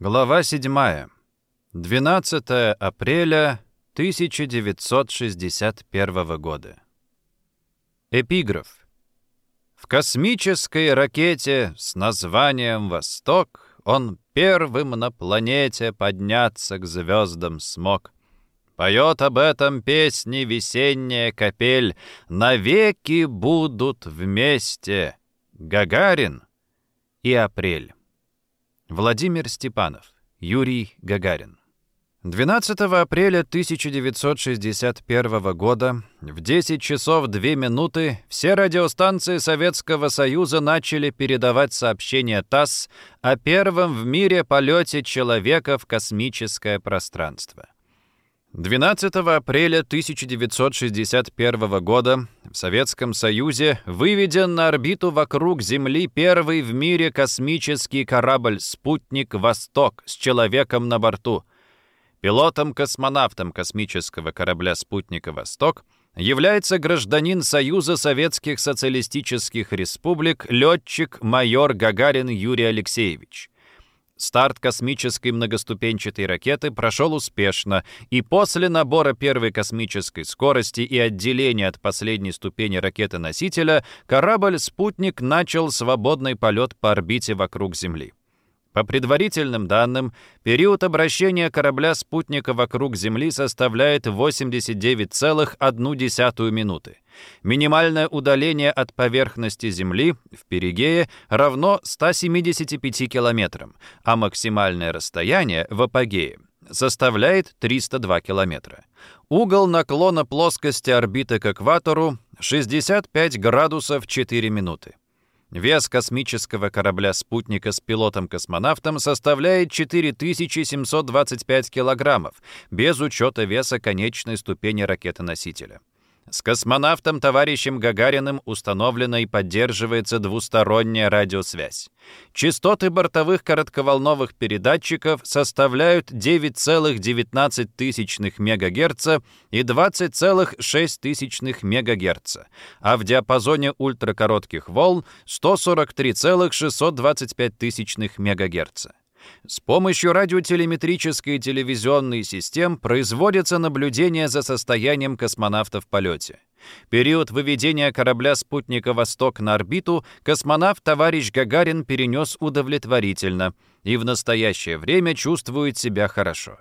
Глава 7. 12 апреля 1961 года. Эпиграф. В космической ракете с названием «Восток» он первым на планете подняться к звездам смог. Поет об этом песни весенняя капель, навеки будут вместе Гагарин и Апрель. Владимир Степанов, Юрий Гагарин. 12 апреля 1961 года в 10 часов 2 минуты все радиостанции Советского Союза начали передавать сообщения ТАСС о первом в мире полете человека в космическое пространство. 12 апреля 1961 года в Советском Союзе выведен на орбиту вокруг Земли первый в мире космический корабль «Спутник Восток» с человеком на борту. Пилотом-космонавтом космического корабля «Спутника Восток» является гражданин Союза Советских Социалистических Республик летчик-майор Гагарин Юрий Алексеевич – Старт космической многоступенчатой ракеты прошел успешно, и после набора первой космической скорости и отделения от последней ступени ракеты-носителя, корабль-спутник начал свободный полет по орбите вокруг Земли. По предварительным данным, период обращения корабля-спутника вокруг Земли составляет 89,1 минуты. Минимальное удаление от поверхности Земли в перигее равно 175 километрам, а максимальное расстояние в апогее составляет 302 километра. Угол наклона плоскости орбиты к экватору 65 градусов 4 минуты. Вес космического корабля-спутника с пилотом-космонавтом составляет 4725 килограммов, без учета веса конечной ступени ракеты-носителя. С космонавтом товарищем Гагариным установлена и поддерживается двусторонняя радиосвязь. Частоты бортовых коротковолновых передатчиков составляют 9,19 МГц и 20,6 МГц, а в диапазоне ультракоротких волн 143,625 МГц. С помощью радиотелеметрической и телевизионной систем производится наблюдение за состоянием космонавта в полете. Период выведения корабля спутника «Восток» на орбиту космонавт товарищ Гагарин перенес удовлетворительно и в настоящее время чувствует себя хорошо.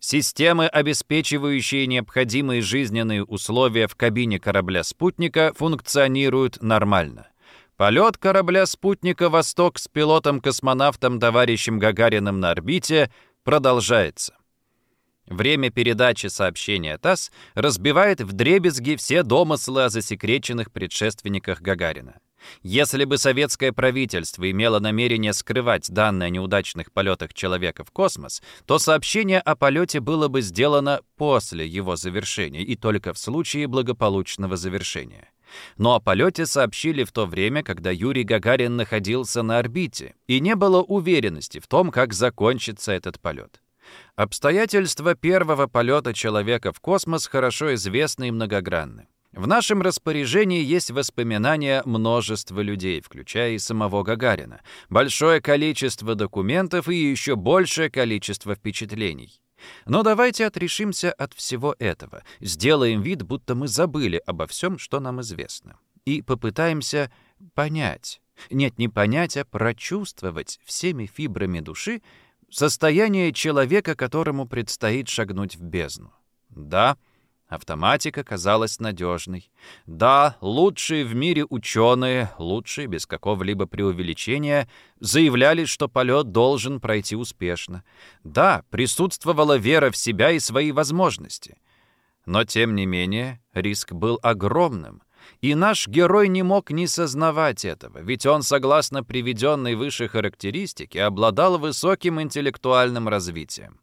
Системы, обеспечивающие необходимые жизненные условия в кабине корабля-спутника, функционируют нормально. Полет корабля-спутника «Восток» с пилотом-космонавтом товарищем Гагариным на орбите продолжается. Время передачи сообщения ТАСС разбивает в дребезги все домыслы о засекреченных предшественниках Гагарина. Если бы советское правительство имело намерение скрывать данные о неудачных полетах человека в космос, то сообщение о полете было бы сделано после его завершения и только в случае благополучного завершения. Но о полете сообщили в то время, когда Юрий Гагарин находился на орбите, и не было уверенности в том, как закончится этот полет. Обстоятельства первого полета человека в космос хорошо известны и многогранны. В нашем распоряжении есть воспоминания множества людей, включая и самого Гагарина, большое количество документов и еще большее количество впечатлений. Но давайте отрешимся от всего этого, сделаем вид, будто мы забыли обо всем, что нам известно, и попытаемся понять, нет, не понять, а прочувствовать всеми фибрами души состояние человека, которому предстоит шагнуть в бездну. Да, Автоматика казалась надежной. Да, лучшие в мире ученые, лучшие без какого-либо преувеличения, заявляли, что полет должен пройти успешно. Да, присутствовала вера в себя и свои возможности. Но, тем не менее, риск был огромным. И наш герой не мог не сознавать этого, ведь он, согласно приведенной выше характеристике, обладал высоким интеллектуальным развитием.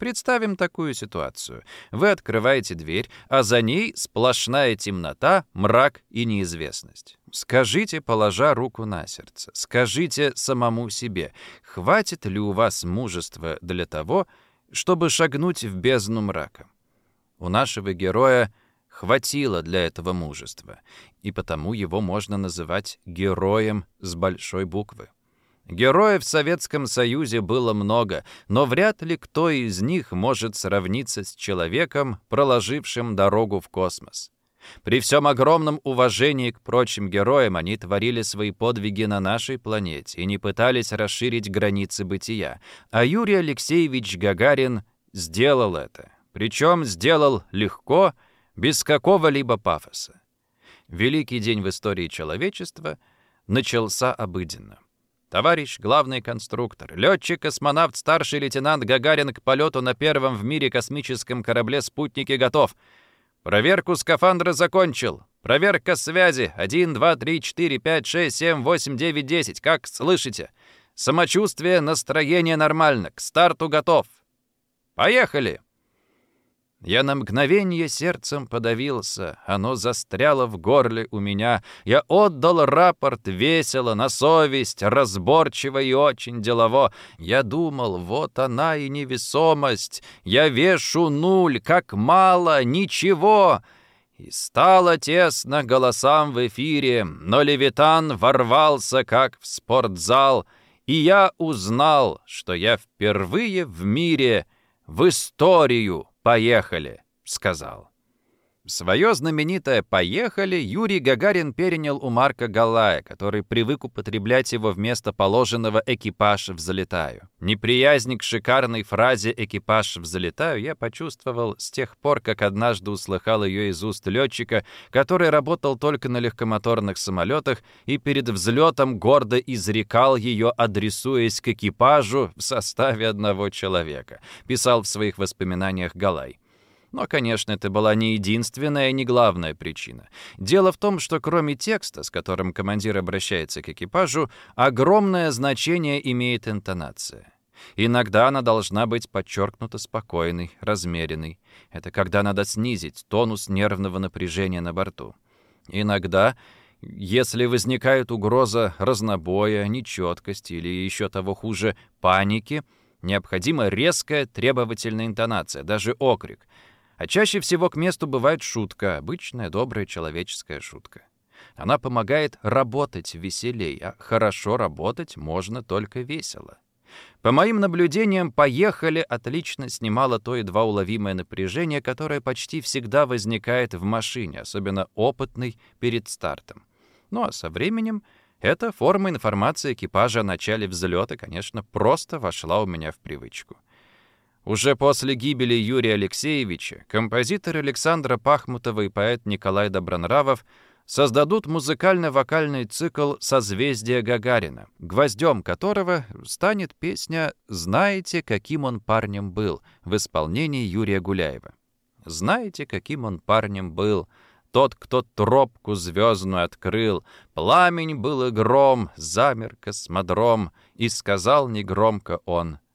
Представим такую ситуацию. Вы открываете дверь, а за ней сплошная темнота, мрак и неизвестность. Скажите, положа руку на сердце, скажите самому себе, хватит ли у вас мужества для того, чтобы шагнуть в бездну мрака? У нашего героя хватило для этого мужества, и потому его можно называть героем с большой буквы. Героев в Советском Союзе было много, но вряд ли кто из них может сравниться с человеком, проложившим дорогу в космос. При всем огромном уважении к прочим героям они творили свои подвиги на нашей планете и не пытались расширить границы бытия. А Юрий Алексеевич Гагарин сделал это. Причем сделал легко, без какого-либо пафоса. Великий день в истории человечества начался обыденно. Товарищ главный конструктор, летчик-космонавт, старший лейтенант Гагарин к полету на первом в мире космическом корабле «Спутники» готов — Проверку скафандра закончил. Проверка связи. 1, 2, 3, 4, 5, 6, 7, 8, 9, 10. Как слышите? Самочувствие, настроение нормально. К старту готов. Поехали! Я на мгновение сердцем подавился, оно застряло в горле у меня. Я отдал рапорт весело, на совесть, разборчиво и очень делово. Я думал, вот она и невесомость. Я вешу нуль, как мало, ничего. И стало тесно голосам в эфире, но Левитан ворвался, как в спортзал, и я узнал, что я впервые в мире в историю «Поехали», — сказал. Свое знаменитое «поехали» Юрий Гагарин перенял у Марка Галая, который привык употреблять его вместо положенного «экипаж взлетаю». Неприязнь к шикарной фразе «экипаж взлетаю» я почувствовал с тех пор, как однажды услыхал ее из уст летчика, который работал только на легкомоторных самолетах и перед взлетом гордо изрекал ее, адресуясь к экипажу в составе одного человека, писал в своих воспоминаниях Галай. Но, конечно, это была не единственная и не главная причина. Дело в том, что кроме текста, с которым командир обращается к экипажу, огромное значение имеет интонация. Иногда она должна быть подчеркнуто спокойной, размеренной. Это когда надо снизить тонус нервного напряжения на борту. Иногда, если возникает угроза разнобоя, нечеткости или еще того хуже, паники, необходима резкая требовательная интонация, даже окрик — а чаще всего к месту бывает шутка, обычная добрая человеческая шутка. Она помогает работать веселей, а хорошо работать можно только весело. По моим наблюдениям, «Поехали» отлично снимало то едва уловимое напряжение, которое почти всегда возникает в машине, особенно опытной перед стартом. Ну а со временем эта форма информации экипажа о начале взлета, конечно, просто вошла у меня в привычку. Уже после гибели Юрия Алексеевича композитор Александра Пахмутова и поэт Николай Добронравов создадут музыкально-вокальный цикл «Созвездие Гагарина», гвоздем которого станет песня «Знаете, каким он парнем был» в исполнении Юрия Гуляева. «Знаете, каким он парнем был», тот, кто тропку звездную открыл, Пламень был и гром, замер космодром, И сказал негромко он —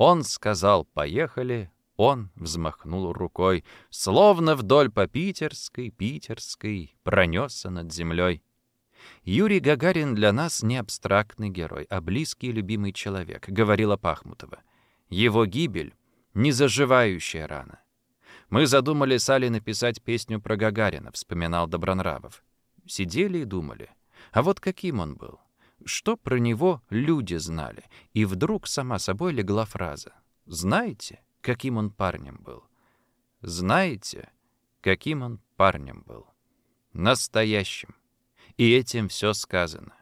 он сказал «поехали», он взмахнул рукой, словно вдоль по Питерской, Питерской пронесся над землей. Юрий Гагарин для нас не абстрактный герой, а близкий и любимый человек, говорила Пахмутова. Его гибель — незаживающая рана. Мы задумали с написать песню про Гагарина, вспоминал Добронравов. Сидели и думали, а вот каким он был? Что про него люди знали, и вдруг сама собой легла фраза. «Знаете, каким он парнем был? Знаете, каким он парнем был? Настоящим. И этим все сказано.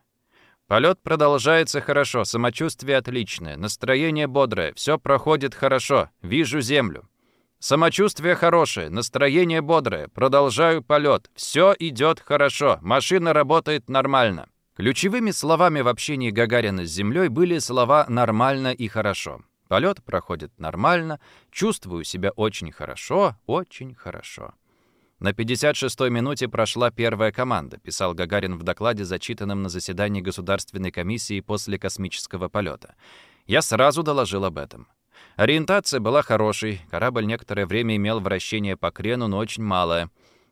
Полет продолжается хорошо, самочувствие отличное, настроение бодрое, все проходит хорошо, вижу землю. Самочувствие хорошее, настроение бодрое, продолжаю полет, все идет хорошо, машина работает нормально. Ключевыми словами в общении Гагарина с Землей были слова «нормально» и «хорошо». Полет проходит нормально, чувствую себя очень хорошо, очень хорошо. На 56-й минуте прошла первая команда, писал Гагарин в докладе, зачитанном на заседании Государственной комиссии после космического полета. Я сразу доложил об этом. Ориентация была хорошей, корабль некоторое время имел вращение по крену, но очень малое.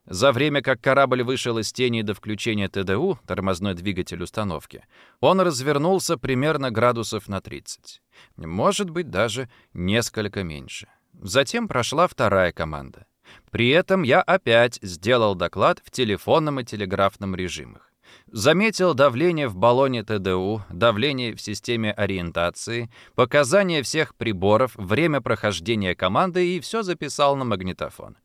За время, как корабль вышел из тени до включения ТДУ, тормозной двигатель установки, он развернулся примерно градусов на 30. Может быть, даже несколько меньше. Затем прошла вторая команда. При этом я опять сделал доклад в телефонном и телеграфном режимах. Заметил давление в баллоне ТДУ, давление в системе ориентации, показания всех приборов, время прохождения команды и все записал на магнитофон.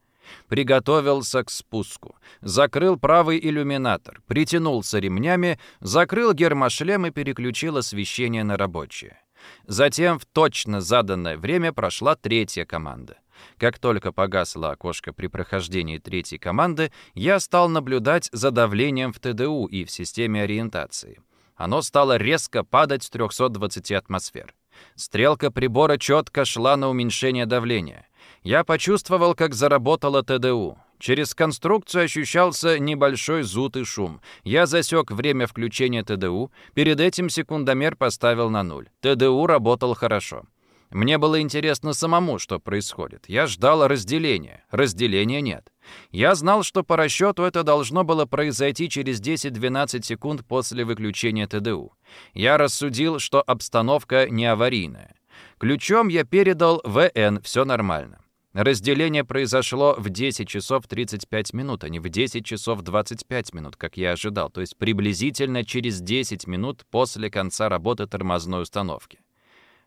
Приготовился к спуску. Закрыл правый иллюминатор, притянулся ремнями, закрыл гермошлем и переключил освещение на рабочее. Затем в точно заданное время прошла третья команда. Как только погасло окошко при прохождении третьей команды, я стал наблюдать за давлением в ТДУ и в системе ориентации. Оно стало резко падать с 320 атмосфер. Стрелка прибора четко шла на уменьшение давления. Я почувствовал, как заработало ТДУ. Через конструкцию ощущался небольшой зуд и шум. Я засек время включения ТДУ, перед этим секундомер поставил на нуль. ТДУ работал хорошо. Мне было интересно самому, что происходит. Я ждал разделения. Разделения нет. Я знал, что по расчету это должно было произойти через 10-12 секунд после выключения ТДУ. Я рассудил, что обстановка не аварийная. Ключом я передал ВН, все нормально. Разделение произошло в 10 часов 35 минут, а не в 10 часов 25 минут, как я ожидал, то есть приблизительно через 10 минут после конца работы тормозной установки.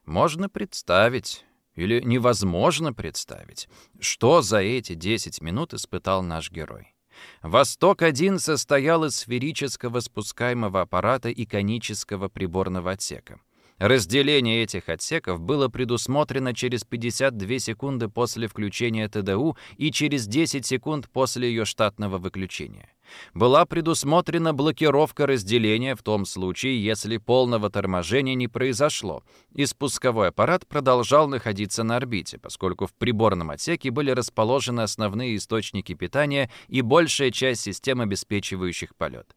Можно представить, или невозможно представить, что за эти 10 минут испытал наш герой. «Восток-1» состоял из сферического спускаемого аппарата и конического приборного отсека. Разделение этих отсеков было предусмотрено через 52 секунды после включения ТДУ и через 10 секунд после ее штатного выключения. Была предусмотрена блокировка разделения в том случае, если полного торможения не произошло, и спусковой аппарат продолжал находиться на орбите, поскольку в приборном отсеке были расположены основные источники питания и большая часть систем, обеспечивающих полет.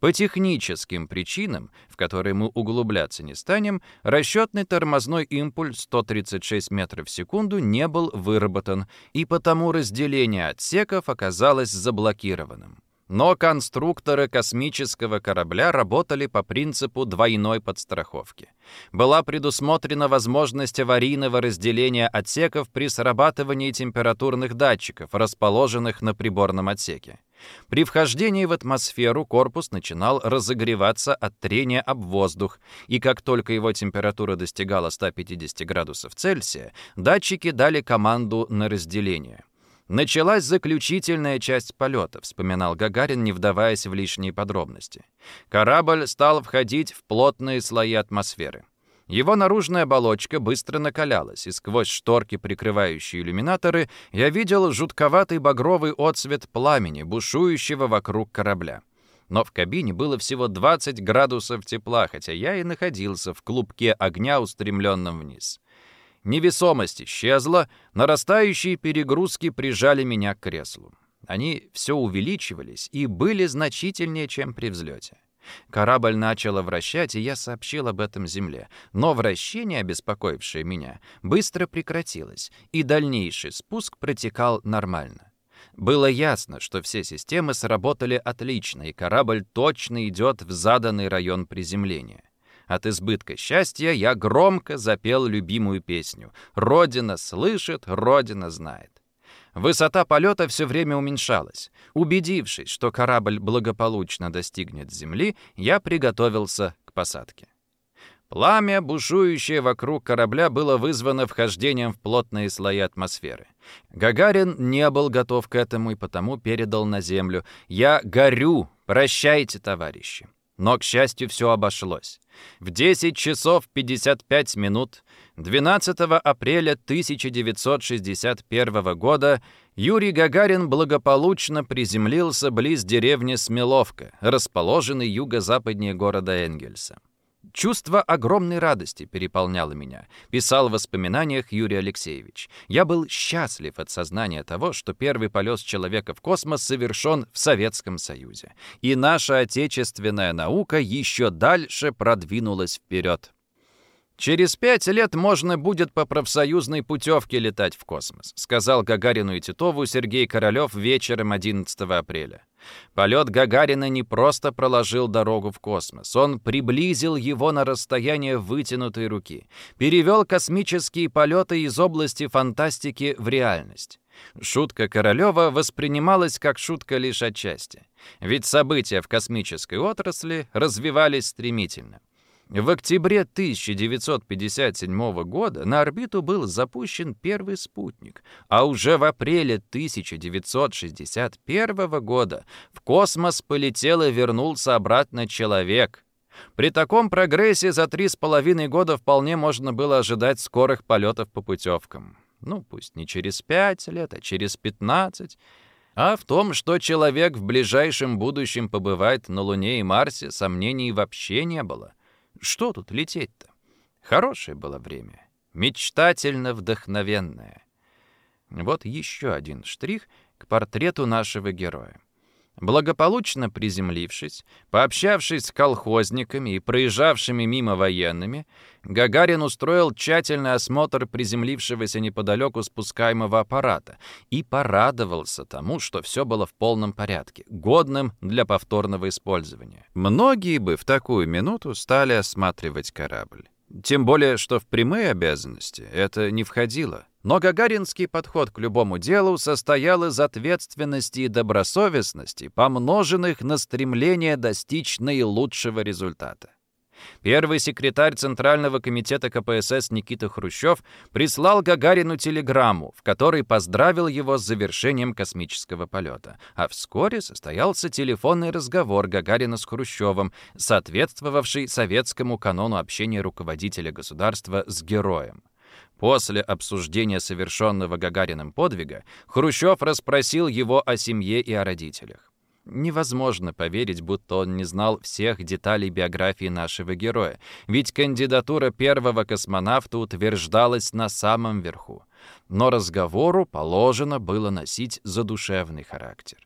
По техническим причинам, в которые мы углубляться не станем, расчетный тормозной импульс 136 метров в секунду не был выработан, и потому разделение отсеков оказалось заблокированным. Но конструкторы космического корабля работали по принципу двойной подстраховки. Была предусмотрена возможность аварийного разделения отсеков при срабатывании температурных датчиков, расположенных на приборном отсеке. При вхождении в атмосферу корпус начинал разогреваться от трения об воздух, и как только его температура достигала 150 градусов Цельсия, датчики дали команду на разделение. Началась заключительная часть полета, вспоминал Гагарин, не вдаваясь в лишние подробности. Корабль стал входить в плотные слои атмосферы. Его наружная оболочка быстро накалялась, и сквозь шторки, прикрывающие иллюминаторы, я видел жутковатый багровый отсвет пламени, бушующего вокруг корабля. Но в кабине было всего 20 градусов тепла, хотя я и находился в клубке огня, устремленном вниз. Невесомость исчезла, нарастающие перегрузки прижали меня к креслу. Они все увеличивались и были значительнее, чем при взлете. Корабль начал вращать, и я сообщил об этом Земле. Но вращение, обеспокоившее меня, быстро прекратилось, и дальнейший спуск протекал нормально. Было ясно, что все системы сработали отлично, и корабль точно идет в заданный район приземления. От избытка счастья я громко запел любимую песню «Родина слышит, Родина знает». Высота полета все время уменьшалась. Убедившись, что корабль благополучно достигнет земли, я приготовился к посадке. Пламя, бушующее вокруг корабля, было вызвано вхождением в плотные слои атмосферы. Гагарин не был готов к этому и потому передал на землю. «Я горю! Прощайте, товарищи!» Но, к счастью, все обошлось. В 10 часов 55 минут 12 апреля 1961 года Юрий Гагарин благополучно приземлился близ деревни Смеловка, расположенной юго-западнее города Энгельса. Чувство огромной радости переполняло меня, писал в воспоминаниях Юрий Алексеевич. Я был счастлив от сознания того, что первый полет человека в космос совершен в Советском Союзе. И наша отечественная наука еще дальше продвинулась вперед. «Через пять лет можно будет по профсоюзной путевке летать в космос», сказал Гагарину и Титову Сергей Королёв вечером 11 апреля. Полет Гагарина не просто проложил дорогу в космос, он приблизил его на расстояние вытянутой руки, перевел космические полеты из области фантастики в реальность. Шутка Королева воспринималась как шутка лишь отчасти. Ведь события в космической отрасли развивались стремительно. В октябре 1957 года на орбиту был запущен первый спутник, а уже в апреле 1961 года в космос полетел и вернулся обратно человек. При таком прогрессе за три с половиной года вполне можно было ожидать скорых полетов по путевкам. Ну, пусть не через пять лет, а через пятнадцать. А в том, что человек в ближайшем будущем побывает на Луне и Марсе, сомнений вообще не было. Что тут лететь-то? Хорошее было время. Мечтательно вдохновенное. Вот еще один штрих к портрету нашего героя. Благополучно приземлившись, пообщавшись с колхозниками и проезжавшими мимо военными, Гагарин устроил тщательный осмотр приземлившегося неподалеку спускаемого аппарата и порадовался тому, что все было в полном порядке, годным для повторного использования. Многие бы в такую минуту стали осматривать корабль. Тем более, что в прямые обязанности это не входило. Но гагаринский подход к любому делу состоял из ответственности и добросовестности, помноженных на стремление достичь наилучшего результата. Первый секретарь Центрального комитета КПСС Никита Хрущев прислал Гагарину телеграмму, в которой поздравил его с завершением космического полета. А вскоре состоялся телефонный разговор Гагарина с Хрущевым, соответствовавший советскому канону общения руководителя государства с героем. После обсуждения совершенного Гагариным подвига Хрущев расспросил его о семье и о родителях. Невозможно поверить, будто он не знал всех деталей биографии нашего героя, ведь кандидатура первого космонавта утверждалась на самом верху. Но разговору положено было носить задушевный характер.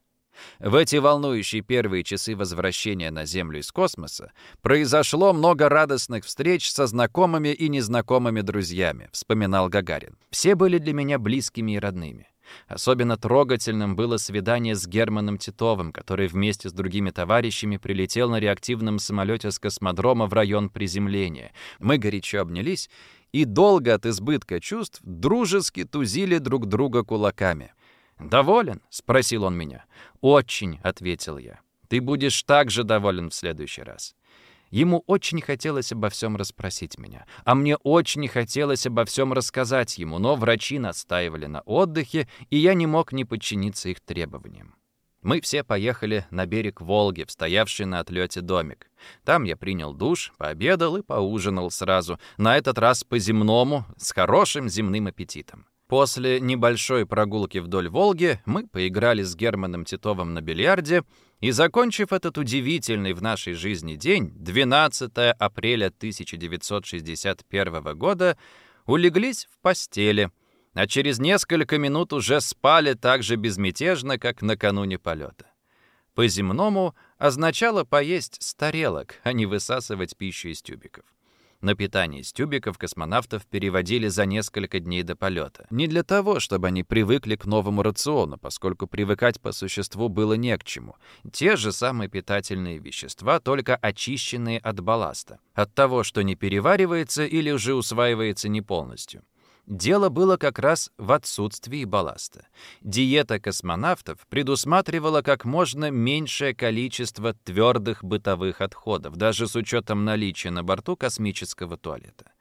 В эти волнующие первые часы возвращения на Землю из космоса произошло много радостных встреч со знакомыми и незнакомыми друзьями, вспоминал Гагарин. Все были для меня близкими и родными. Особенно трогательным было свидание с Германом Титовым, который вместе с другими товарищами прилетел на реактивном самолете с космодрома в район приземления. Мы горячо обнялись и долго от избытка чувств дружески тузили друг друга кулаками. «Доволен?» — спросил он меня. «Очень», — ответил я. «Ты будешь так же доволен в следующий раз». Ему очень хотелось обо всем расспросить меня, а мне очень хотелось обо всем рассказать ему, но врачи настаивали на отдыхе, и я не мог не подчиниться их требованиям. Мы все поехали на берег Волги, в стоявший на отлете домик. Там я принял душ, пообедал и поужинал сразу, на этот раз по-земному, с хорошим земным аппетитом. После небольшой прогулки вдоль Волги мы поиграли с Германом Титовым на бильярде и, закончив этот удивительный в нашей жизни день, 12 апреля 1961 года, улеглись в постели, а через несколько минут уже спали так же безмятежно, как накануне полета. По-земному означало поесть с тарелок, а не высасывать пищу из тюбиков. На питание из тюбиков космонавтов переводили за несколько дней до полета. Не для того, чтобы они привыкли к новому рациону, поскольку привыкать по существу было не к чему. Те же самые питательные вещества, только очищенные от балласта. От того, что не переваривается или уже усваивается не полностью. Дело было как раз в отсутствии балласта. Диета космонавтов предусматривала как можно меньшее количество твердых бытовых отходов, даже с учетом наличия на борту космического туалета.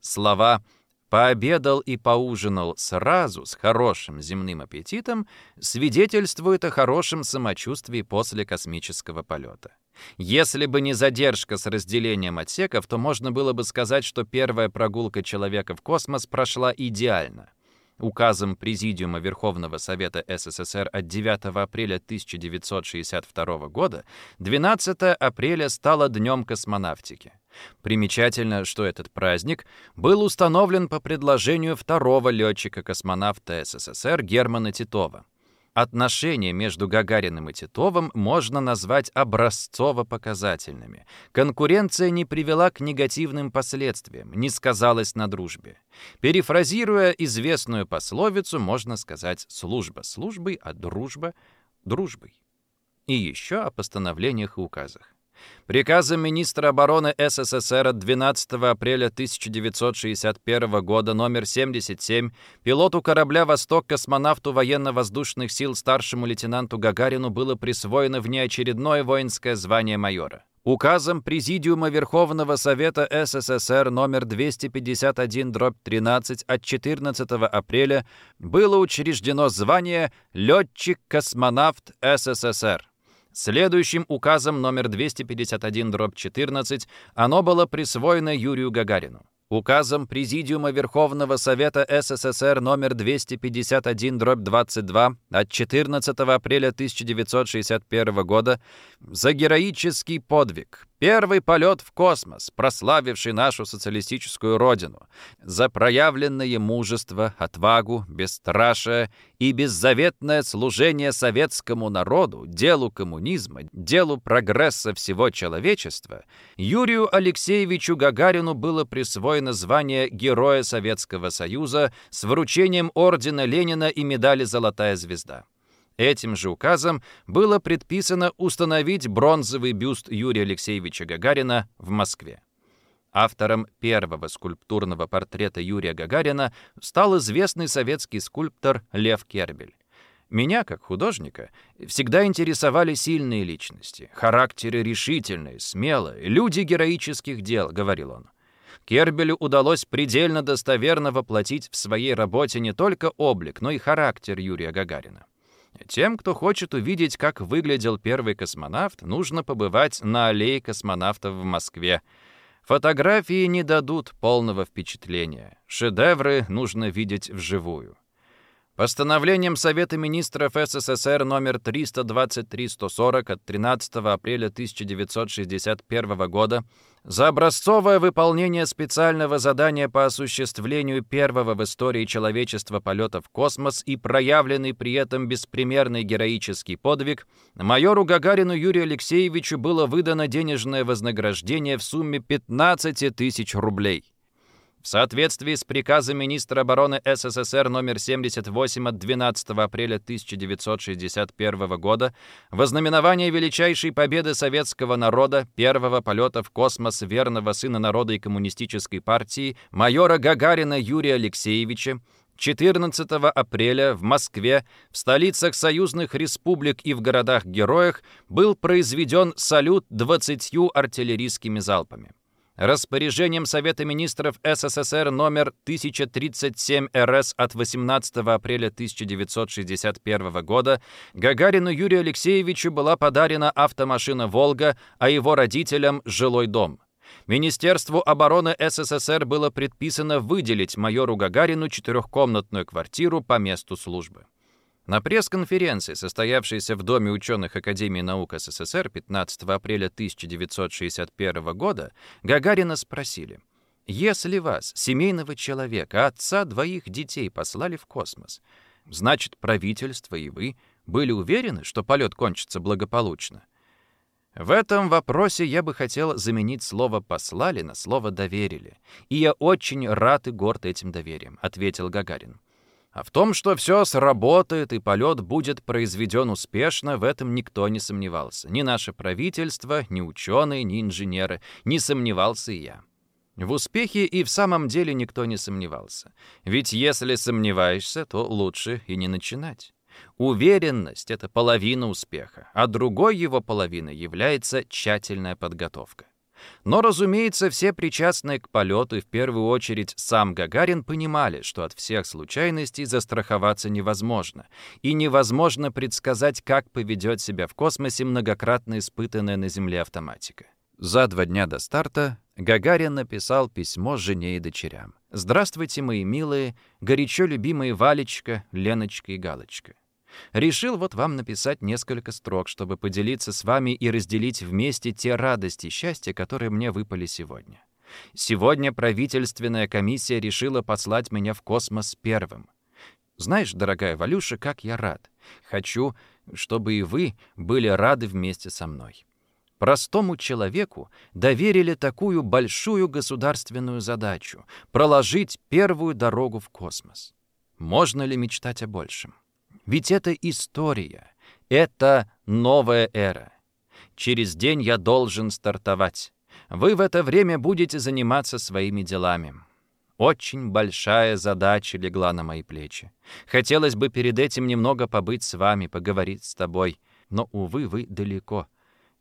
Слова пообедал и поужинал сразу с хорошим земным аппетитом, свидетельствует о хорошем самочувствии после космического полета. Если бы не задержка с разделением отсеков, то можно было бы сказать, что первая прогулка человека в космос прошла идеально. Указом Президиума Верховного Совета СССР от 9 апреля 1962 года 12 апреля стало Днем космонавтики. Примечательно, что этот праздник был установлен по предложению второго летчика-космонавта СССР Германа Титова. Отношения между Гагариным и Титовым можно назвать образцово-показательными. Конкуренция не привела к негативным последствиям, не сказалась на дружбе. Перефразируя известную пословицу, можно сказать «служба службой, а дружба дружбой». И еще о постановлениях и указах. Приказом министра обороны СССР от 12 апреля 1961 года номер 77 пилоту корабля «Восток» космонавту военно-воздушных сил старшему лейтенанту Гагарину было присвоено внеочередное воинское звание майора. Указом Президиума Верховного Совета СССР номер 251-13 от 14 апреля было учреждено звание «Летчик-космонавт СССР». Следующим указом номер 251-14 оно было присвоено Юрию Гагарину. Указом Президиума Верховного Совета СССР номер 251-22 от 14 апреля 1961 года за героический подвиг, первый полет в космос, прославивший нашу социалистическую родину, за проявленное мужество, отвагу, бесстрашие и беззаветное служение советскому народу, делу коммунизма, делу прогресса всего человечества, Юрию Алексеевичу Гагарину было присвоено звание Героя Советского Союза с вручением ордена Ленина и медали «Золотая звезда». Этим же указом было предписано установить бронзовый бюст Юрия Алексеевича Гагарина в Москве. Автором первого скульптурного портрета Юрия Гагарина стал известный советский скульптор Лев Кербель. Меня, как художника, всегда интересовали сильные личности, характеры решительные, смелые, люди героических дел, говорил он. Кербелю удалось предельно достоверно воплотить в своей работе не только облик, но и характер Юрия Гагарина. Тем, кто хочет увидеть, как выглядел первый космонавт, нужно побывать на аллее космонавтов в Москве. Фотографии не дадут полного впечатления. Шедевры нужно видеть вживую. Постановлением Совета министров СССР номер 323-140 от 13 апреля 1961 года за образцовое выполнение специального задания по осуществлению первого в истории человечества полета в космос и проявленный при этом беспримерный героический подвиг, майору Гагарину Юрию Алексеевичу было выдано денежное вознаграждение в сумме 15 тысяч рублей. В соответствии с приказом министра обороны СССР номер 78 от 12 апреля 1961 года во знаменование величайшей победы советского народа, первого полета в космос верного сына народа и коммунистической партии, майора Гагарина Юрия Алексеевича, 14 апреля в Москве, в столицах союзных республик и в городах-героях был произведен салют 20 артиллерийскими залпами. Распоряжением Совета министров СССР номер 1037 РС от 18 апреля 1961 года Гагарину Юрию Алексеевичу была подарена автомашина «Волга», а его родителям – жилой дом. Министерству обороны СССР было предписано выделить майору Гагарину четырехкомнатную квартиру по месту службы. На пресс-конференции, состоявшейся в Доме ученых Академии наук СССР 15 апреля 1961 года, Гагарина спросили, «Если вас, семейного человека, отца двоих детей, послали в космос, значит, правительство и вы были уверены, что полет кончится благополучно?» В этом вопросе я бы хотел заменить слово «послали» на слово «доверили». И я очень рад и горд этим доверием, ответил Гагарин. А в том, что все сработает и полет будет произведен успешно, в этом никто не сомневался. Ни наше правительство, ни ученые, ни инженеры. Не сомневался и я. В успехе и в самом деле никто не сомневался. Ведь если сомневаешься, то лучше и не начинать. Уверенность — это половина успеха, а другой его половиной является тщательная подготовка. Но, разумеется, все причастные к полету, в первую очередь сам Гагарин, понимали, что от всех случайностей застраховаться невозможно, и невозможно предсказать, как поведет себя в космосе многократно испытанная на Земле автоматика. За два дня до старта Гагарин написал письмо жене и дочерям. «Здравствуйте, мои милые, горячо любимые Валечка, Леночка и Галочка. Решил вот вам написать несколько строк, чтобы поделиться с вами и разделить вместе те радости и счастья, которые мне выпали сегодня. Сегодня правительственная комиссия решила послать меня в космос первым. Знаешь, дорогая Валюша, как я рад. Хочу, чтобы и вы были рады вместе со мной. Простому человеку доверили такую большую государственную задачу — проложить первую дорогу в космос. Можно ли мечтать о большем? Ведь это история, это новая эра. Через день я должен стартовать. Вы в это время будете заниматься своими делами. Очень большая задача легла на мои плечи. Хотелось бы перед этим немного побыть с вами, поговорить с тобой. Но, увы, вы далеко.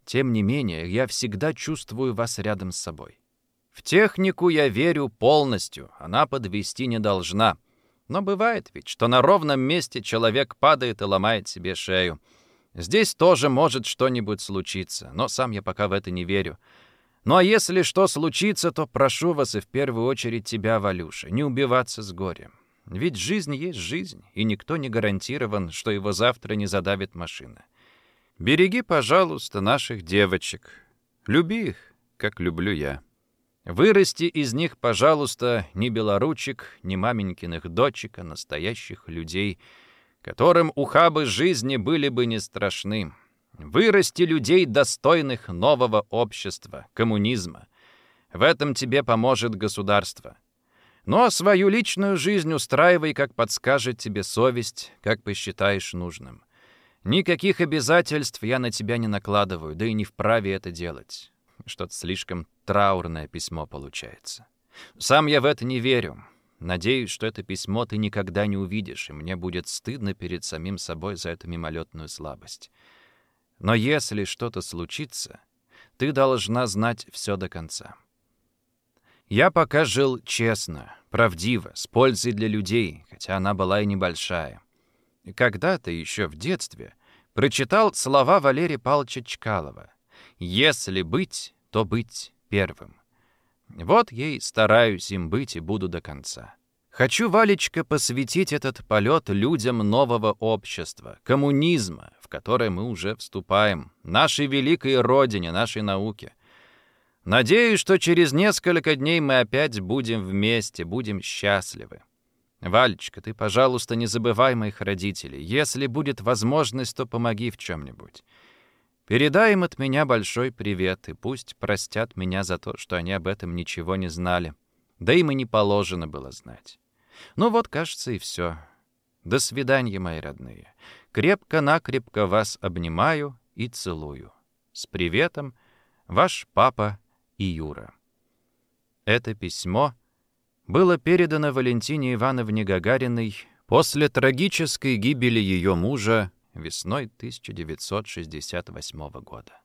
Тем не менее, я всегда чувствую вас рядом с собой. В технику я верю полностью, она подвести не должна. Но бывает ведь, что на ровном месте человек падает и ломает себе шею. Здесь тоже может что-нибудь случиться, но сам я пока в это не верю. Ну а если что случится, то прошу вас и в первую очередь тебя, Валюша, не убиваться с горем. Ведь жизнь есть жизнь, и никто не гарантирован, что его завтра не задавит машина. Береги, пожалуйста, наших девочек. Люби их, как люблю я. Вырасти из них, пожалуйста, ни белоручек, ни маменькиных дочек, а настоящих людей, которым ухабы жизни были бы не страшны. Вырасти людей, достойных нового общества, коммунизма. В этом тебе поможет государство. Но свою личную жизнь устраивай, как подскажет тебе совесть, как посчитаешь нужным. Никаких обязательств я на тебя не накладываю, да и не вправе это делать. Что-то слишком траурное письмо получается. Сам я в это не верю. Надеюсь, что это письмо ты никогда не увидишь, и мне будет стыдно перед самим собой за эту мимолетную слабость. Но если что-то случится, ты должна знать все до конца. Я пока жил честно, правдиво, с пользой для людей, хотя она была и небольшая. Когда-то еще в детстве прочитал слова Валерия Павловича Чкалова «Если быть, то быть первым». Вот ей стараюсь им быть и буду до конца. Хочу, Валечка, посвятить этот полет людям нового общества, коммунизма, в которое мы уже вступаем, нашей великой родине, нашей науке. Надеюсь, что через несколько дней мы опять будем вместе, будем счастливы. Валечка, ты, пожалуйста, не забывай моих родителей. Если будет возможность, то помоги в чем-нибудь. Передай им от меня большой привет, и пусть простят меня за то, что они об этом ничего не знали. Да им и не положено было знать. Ну вот, кажется, и все. До свидания, мои родные. Крепко-накрепко вас обнимаю и целую. С приветом, ваш папа и Юра. Это письмо было передано Валентине Ивановне Гагариной после трагической гибели ее мужа весной 1968 года.